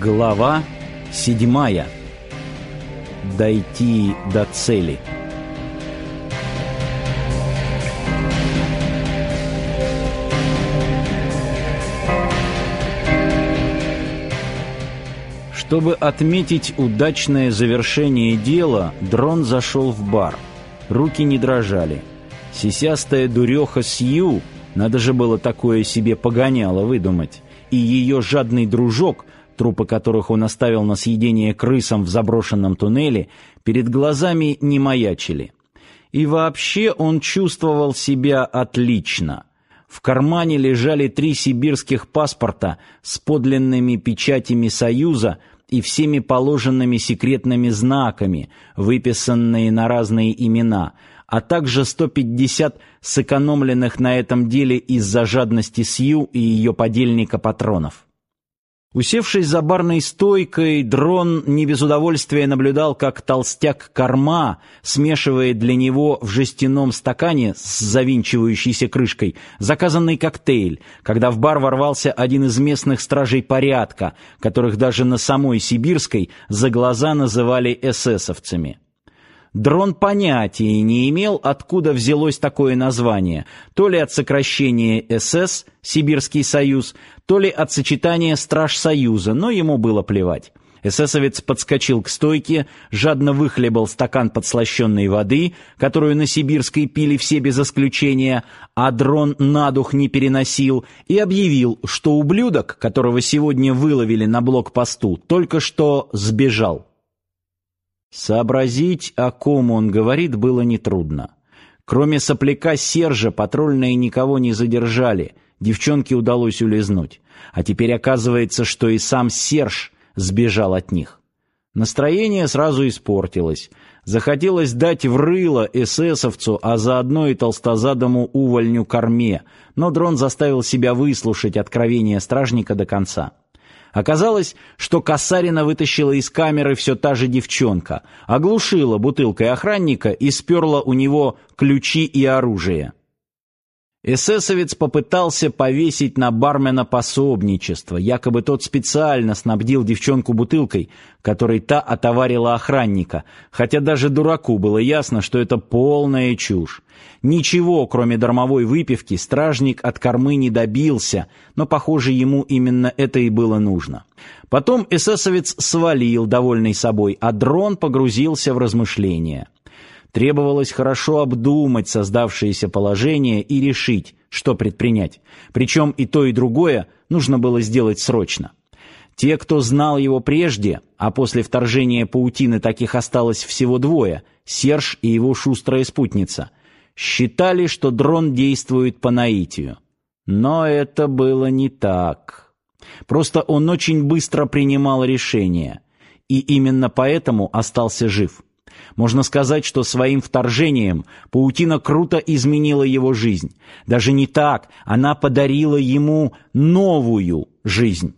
Глава седьмая. Дойти до цели. Чтобы отметить удачное завершение дела, дрон зашел в бар. Руки не дрожали. Сисястая дуреха Сью, надо же было такое себе погоняло выдумать, и ее жадный дружок, трупы которых он оставил на съедение крысам в заброшенном туннеле, перед глазами не маячили. И вообще он чувствовал себя отлично. В кармане лежали три сибирских паспорта с подлинными печатями Союза и всеми положенными секретными знаками, выписанные на разные имена, а также 150 сэкономленных на этом деле из-за жадности Сью и ее подельника патронов. Усевшись за барной стойкой, дрон не без удовольствия наблюдал, как толстяк Корма смешивает для него в жестяном стакане с завинчивающейся крышкой заказанный коктейль, когда в бар ворвался один из местных стражей порядка, которых даже на самой Сибирской за глаза называли эсэсовцами. Дрон понятия не имел, откуда взялось такое название, то ли от сокращения СС, Сибирский союз, то ли от сочетания Страж Союза, но ему было плевать. Эсэсовец подскочил к стойке, жадно выхлебал стакан подслащенной воды, которую на Сибирской пили все без исключения, а дрон на дух не переносил, и объявил, что ублюдок, которого сегодня выловили на блокпосту, только что сбежал. Сообразить, о ком он говорит, было нетрудно. Кроме сопляка Сержа, патрульные никого не задержали, девчонке удалось улизнуть. А теперь оказывается, что и сам Серж сбежал от них. Настроение сразу испортилось. Захотелось дать в рыло эсэсовцу, а заодно и толстозадому увольню корме, но дрон заставил себя выслушать откровение стражника до конца. Оказалось, что Касарина вытащила из камеры все та же девчонка, оглушила бутылкой охранника и сперла у него ключи и оружие. Эсэсовец попытался повесить на бармена пособничество, якобы тот специально снабдил девчонку бутылкой, которой та отоварила охранника, хотя даже дураку было ясно, что это полная чушь. Ничего, кроме дармовой выпивки, стражник от кормы не добился, но, похоже, ему именно это и было нужно. Потом эсэсовец свалил, довольный собой, а дрон погрузился в размышления. Требовалось хорошо обдумать создавшееся положение и решить, что предпринять. Причем и то, и другое нужно было сделать срочно. Те, кто знал его прежде, а после вторжения паутины таких осталось всего двое, Серж и его шустрая спутница, считали, что дрон действует по наитию. Но это было не так. Просто он очень быстро принимал решения, и именно поэтому остался жив. Можно сказать, что своим вторжением паутина круто изменила его жизнь. Даже не так, она подарила ему новую жизнь.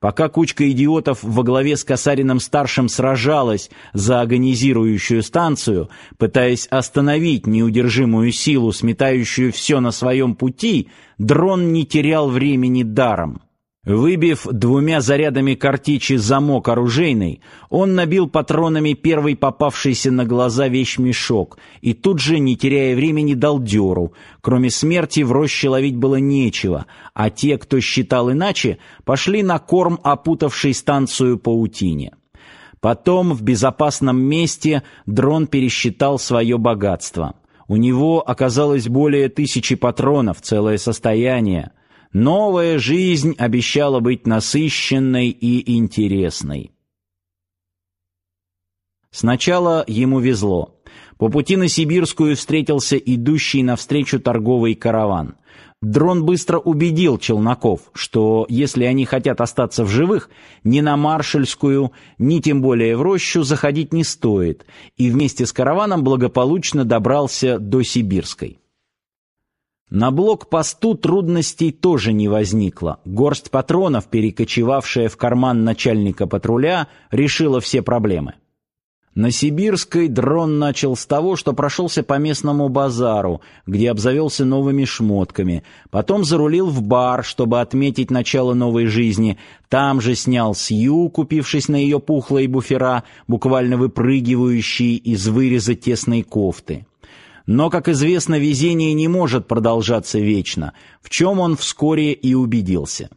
Пока кучка идиотов во главе с Касариным-старшим сражалась за агонизирующую станцию, пытаясь остановить неудержимую силу, сметающую все на своем пути, дрон не терял времени даром. Выбив двумя зарядами картечи замок оружейный, он набил патронами первый попавшийся на глаза вещмешок и тут же, не теряя времени, дал дёру. Кроме смерти в роще ловить было нечего, а те, кто считал иначе, пошли на корм опутавшей станцию паутине. Потом в безопасном месте дрон пересчитал свое богатство. У него оказалось более тысячи патронов, целое состояние. Новая жизнь обещала быть насыщенной и интересной. Сначала ему везло. По пути на Сибирскую встретился идущий навстречу торговый караван. Дрон быстро убедил челноков, что если они хотят остаться в живых, ни на Маршальскую, ни тем более в Рощу заходить не стоит, и вместе с караваном благополучно добрался до Сибирской. На блокпосту трудностей тоже не возникло. Горсть патронов, перекочевавшая в карман начальника патруля, решила все проблемы. На Сибирской дрон начал с того, что прошелся по местному базару, где обзавелся новыми шмотками. Потом зарулил в бар, чтобы отметить начало новой жизни. Там же снял Сью, купившись на ее пухлые буфера, буквально выпрыгивающие из выреза тесной кофты. Но, как известно, везение не может продолжаться вечно, в чем он вскоре и убедился.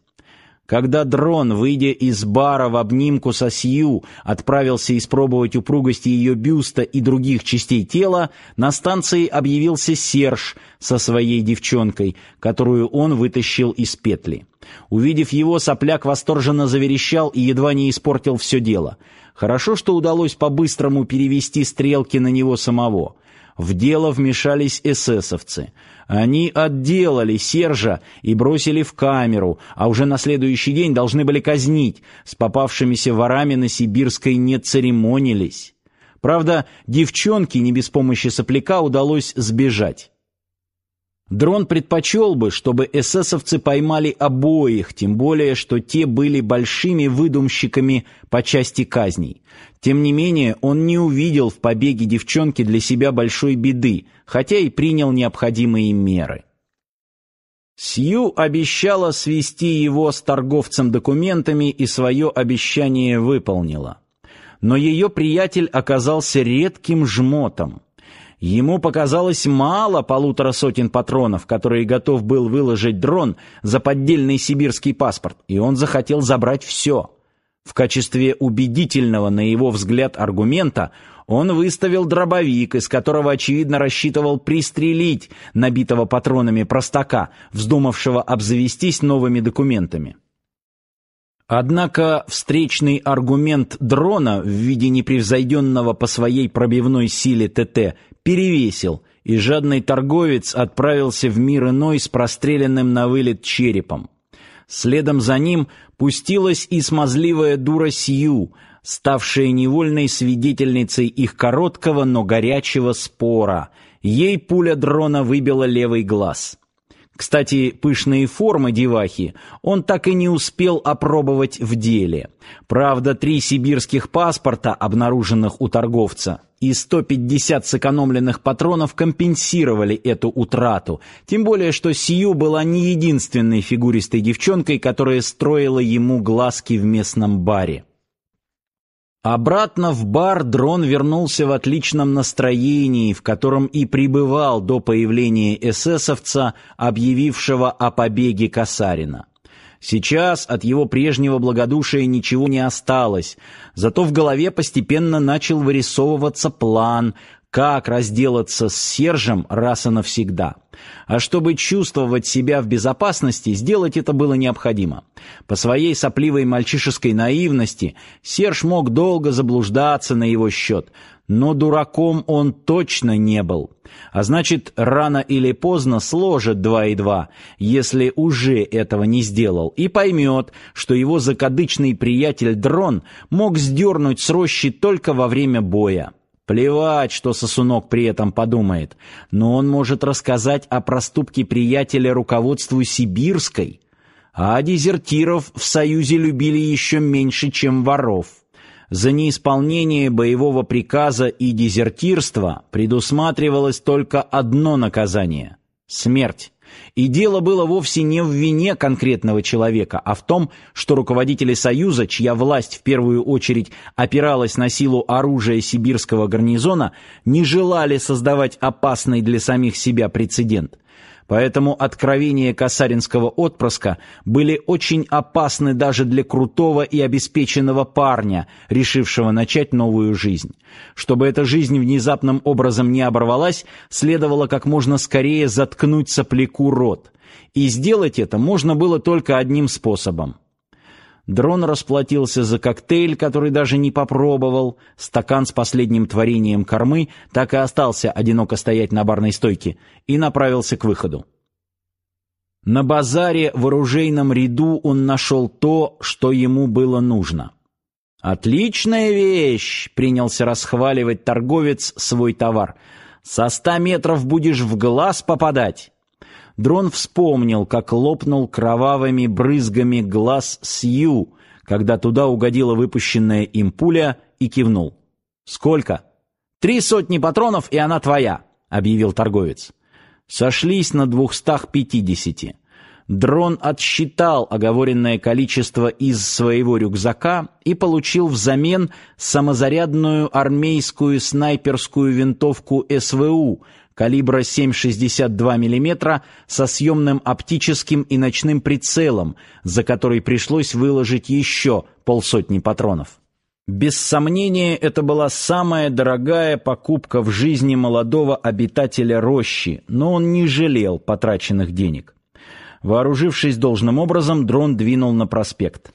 Когда дрон, выйдя из бара в обнимку со Сью, отправился испробовать упругости ее бюста и других частей тела, на станции объявился Серж со своей девчонкой, которую он вытащил из петли. Увидев его, сопляк восторженно заверещал и едва не испортил все дело. Хорошо, что удалось по-быстрому перевести стрелки на него самого. В дело вмешались эсэсовцы — они отделали Сержа и бросили в камеру, а уже на следующий день должны были казнить. С попавшимися ворами на Сибирской не церемонились. Правда, девчонке не без помощи сопляка удалось сбежать. Дрон предпочел бы, чтобы эсэсовцы поймали обоих, тем более, что те были большими выдумщиками по части казней. Тем не менее, он не увидел в побеге девчонки для себя большой беды, хотя и принял необходимые меры. Сью обещала свести его с торговцем документами и свое обещание выполнила. Но ее приятель оказался редким жмотом. Ему показалось мало полутора сотен патронов, которые готов был выложить дрон за поддельный сибирский паспорт, и он захотел забрать все. В качестве убедительного, на его взгляд, аргумента он выставил дробовик, из которого, очевидно, рассчитывал пристрелить набитого патронами простака, вздумавшего обзавестись новыми документами. Однако встречный аргумент дрона в виде непревзойденного по своей пробивной силе ТТ перевесил, и жадный торговец отправился в мир иной с простреленным на вылет черепом. Следом за ним пустилась и смазливая дура Сью, ставшая невольной свидетельницей их короткого, но горячего спора. Ей пуля дрона выбила левый глаз. Кстати, пышные формы девахи он так и не успел опробовать в деле. Правда, три сибирских паспорта, обнаруженных у торговца, и 150 сэкономленных патронов компенсировали эту утрату, тем более что Сью была не единственной фигуристой девчонкой, которая строила ему глазки в местном баре. Обратно в бар дрон вернулся в отличном настроении, в котором и пребывал до появления эсэсовца, объявившего о побеге Касарина. Сейчас от его прежнего благодушия ничего не осталось, зато в голове постепенно начал вырисовываться план, как разделаться с Сержем раз и навсегда. А чтобы чувствовать себя в безопасности, сделать это было необходимо. По своей сопливой мальчишеской наивности Серж мог долго заблуждаться на его счет, но дураком он точно не был. А значит, рано или поздно сложит два и два, если уже этого не сделал, и поймет, что его закадычный приятель Дрон мог сдернуть с рощи только во время боя. Плевать, что сосунок при этом подумает, но он может рассказать о проступке приятеля руководству Сибирской, а дезертиров в Союзе любили еще меньше, чем воров. За неисполнение боевого приказа и дезертирство предусматривалось только одно наказание — смерть. И дело было вовсе не в вине конкретного человека, а в том, что руководители Союза, чья власть в первую очередь опиралась на силу оружия сибирского гарнизона, не желали создавать опасный для самих себя прецедент. Поэтому откровения касаринского отпрыска были очень опасны даже для крутого и обеспеченного парня, решившего начать новую жизнь. Чтобы эта жизнь внезапным образом не оборвалась, следовало как можно скорее заткнуть сопляку рот. И сделать это можно было только одним способом Дрон расплатился за коктейль, который даже не попробовал. Стакан с последним творением кормы так и остался одиноко стоять на барной стойке и направился к выходу. На базаре в оружейном ряду он нашел то, что ему было нужно. «Отличная вещь!» — принялся расхваливать торговец свой товар. «Со ста метров будешь в глаз попадать!» Дрон вспомнил, как лопнул кровавыми брызгами глаз Сью, когда туда угодила выпущенная им пуля, и кивнул. Сколько? Три сотни патронов, и она твоя, объявил торговец. Сошлись на двухстах пятидесяти. Дрон отсчитал оговоренное количество из своего рюкзака и получил взамен самозарядную армейскую снайперскую винтовку СВУ калибра 7,62 мм со съемным оптическим и ночным прицелом, за который пришлось выложить еще полсотни патронов. Без сомнения, это была самая дорогая покупка в жизни молодого обитателя рощи, но он не жалел потраченных денег. Вооружившись должным образом, дрон двинул на проспект.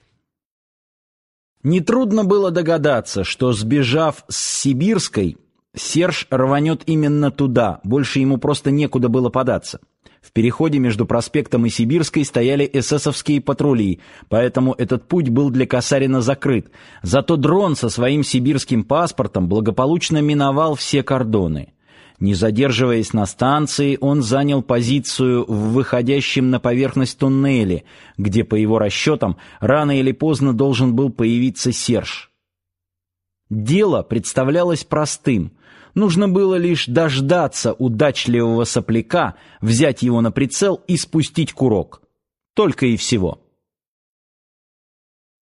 Нетрудно было догадаться, что, сбежав с Сибирской, Серж рванет именно туда, больше ему просто некуда было податься. В переходе между проспектом и Сибирской стояли эсэсовские патрули, поэтому этот путь был для Касарина закрыт. Зато дрон со своим сибирским паспортом благополучно миновал все кордоны. Не задерживаясь на станции, он занял позицию в выходящем на поверхность туннеле, где, по его расчетам, рано или поздно должен был появиться Серж. Дело представлялось простым. Нужно было лишь дождаться удачливого сопляка, взять его на прицел и спустить курок. Только и всего.